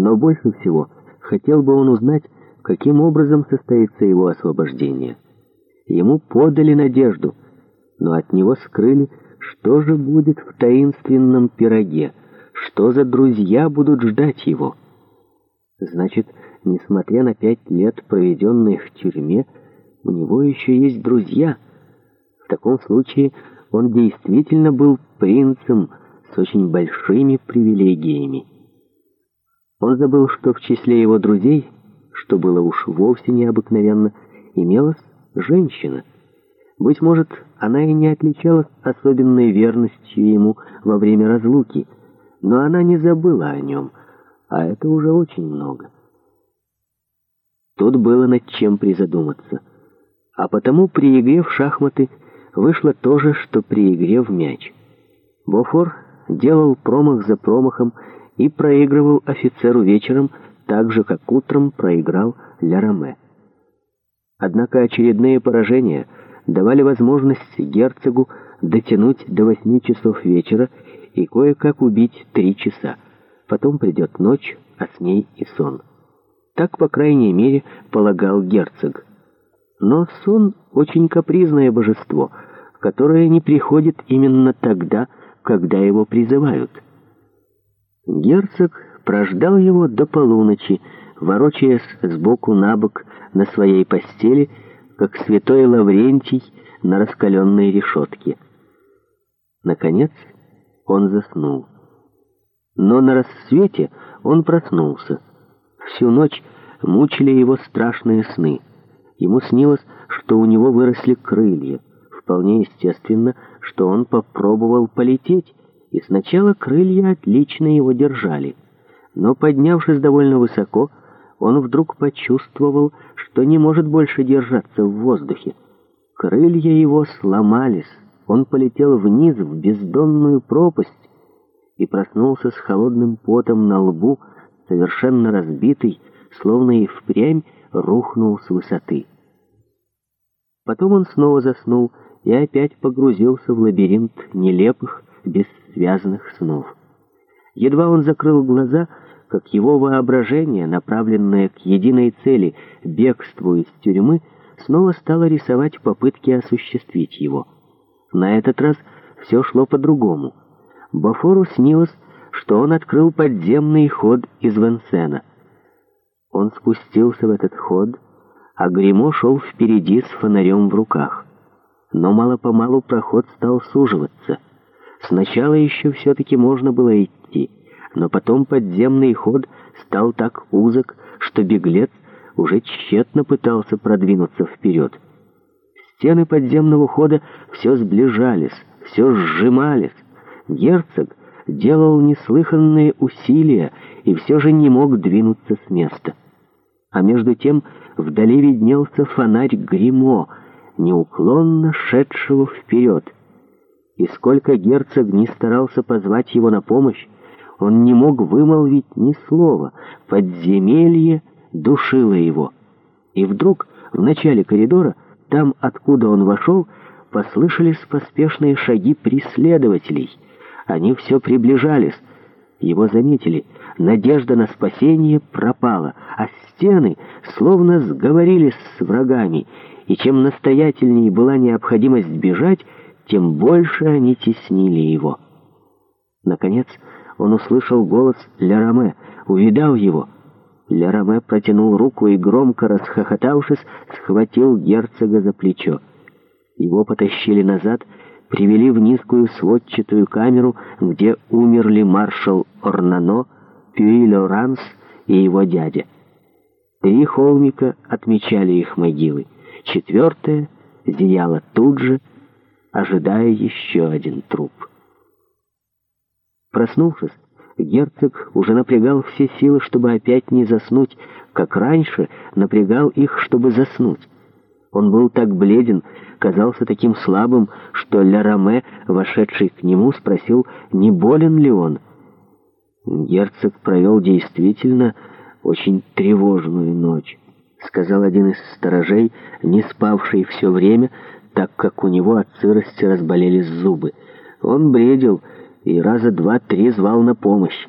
Но больше всего хотел бы он узнать, каким образом состоится его освобождение. Ему подали надежду, но от него скрыли, что же будет в таинственном пироге, что за друзья будут ждать его. Значит, несмотря на пять лет, проведенных в тюрьме, у него еще есть друзья. В таком случае он действительно был принцем с очень большими привилегиями. Он забыл, что в числе его друзей, что было уж вовсе необыкновенно, имелась женщина. Быть может, она и не отличалась особенной верностью ему во время разлуки, но она не забыла о нем, а это уже очень много. Тут было над чем призадуматься. А потому при игре в шахматы вышло то же, что при игре в мяч. Бофор делал промах за промахом и проигрывал офицеру вечером, так же, как утром проиграл Ля-Роме. Однако очередные поражения давали возможность герцогу дотянуть до восьми часов вечера и кое-как убить три часа. Потом придет ночь, а с ней и сон. Так, по крайней мере, полагал герцог. Но сон — очень капризное божество, которое не приходит именно тогда, когда его призывают — Герцог прождал его до полуночи, ворочаясь сбоку на бок на своей постели, как святой Лаврентий на раскаленной решетке. Наконец он заснул. Но на рассвете он проснулся. Всю ночь мучили его страшные сны. Ему снилось, что у него выросли крылья. Вполне естественно, что он попробовал полететь, и сначала крылья отлично его держали. Но поднявшись довольно высоко, он вдруг почувствовал, что не может больше держаться в воздухе. Крылья его сломались, он полетел вниз в бездонную пропасть и проснулся с холодным потом на лбу, совершенно разбитый, словно и впрямь рухнул с высоты. Потом он снова заснул и опять погрузился в лабиринт нелепых, бессмысленных, связанных снов. Едва он закрыл глаза, как его воображение, направленное к единой цели — бегству из тюрьмы, снова стало рисовать попытки осуществить его. На этот раз все шло по-другому. Бафору снилось, что он открыл подземный ход из Венсена. Он спустился в этот ход, а Гремо шел впереди с фонарем в руках. Но мало-помалу проход стал суживаться — Сначала еще все-таки можно было идти, но потом подземный ход стал так узок, что беглец уже тщетно пытался продвинуться вперед. Стены подземного хода все сближались, все сжимались. Герцог делал неслыханные усилия и все же не мог двинуться с места. А между тем вдали виднелся фонарь Гримо, неуклонно шедшего вперед — и сколько герцог не старался позвать его на помощь, он не мог вымолвить ни слова. Подземелье душило его. И вдруг, в начале коридора, там, откуда он вошел, послышались поспешные шаги преследователей. Они все приближались. Его заметили. Надежда на спасение пропала, а стены словно сговорились с врагами. И чем настоятельнее была необходимость бежать, тем больше они теснили его. Наконец он услышал голос Лераме, увидал его. Лераме протянул руку и, громко расхохотавшись, схватил герцога за плечо. Его потащили назад, привели в низкую сводчатую камеру, где умерли маршал Орнано, Пюиль-Оранс и его дядя. Три холмика отмечали их могилы. Четвертая зияла тут же, ожидая еще один труп. Проснувшись, герцог уже напрягал все силы, чтобы опять не заснуть, как раньше напрягал их, чтобы заснуть. Он был так бледен, казался таким слабым, что Ля-Раме, вошедший к нему, спросил, не болен ли он. Герцог провел действительно очень тревожную ночь. — сказал один из сторожей, не спавший все время, так как у него от сырости разболелись зубы. Он бредил и раза два-три звал на помощь.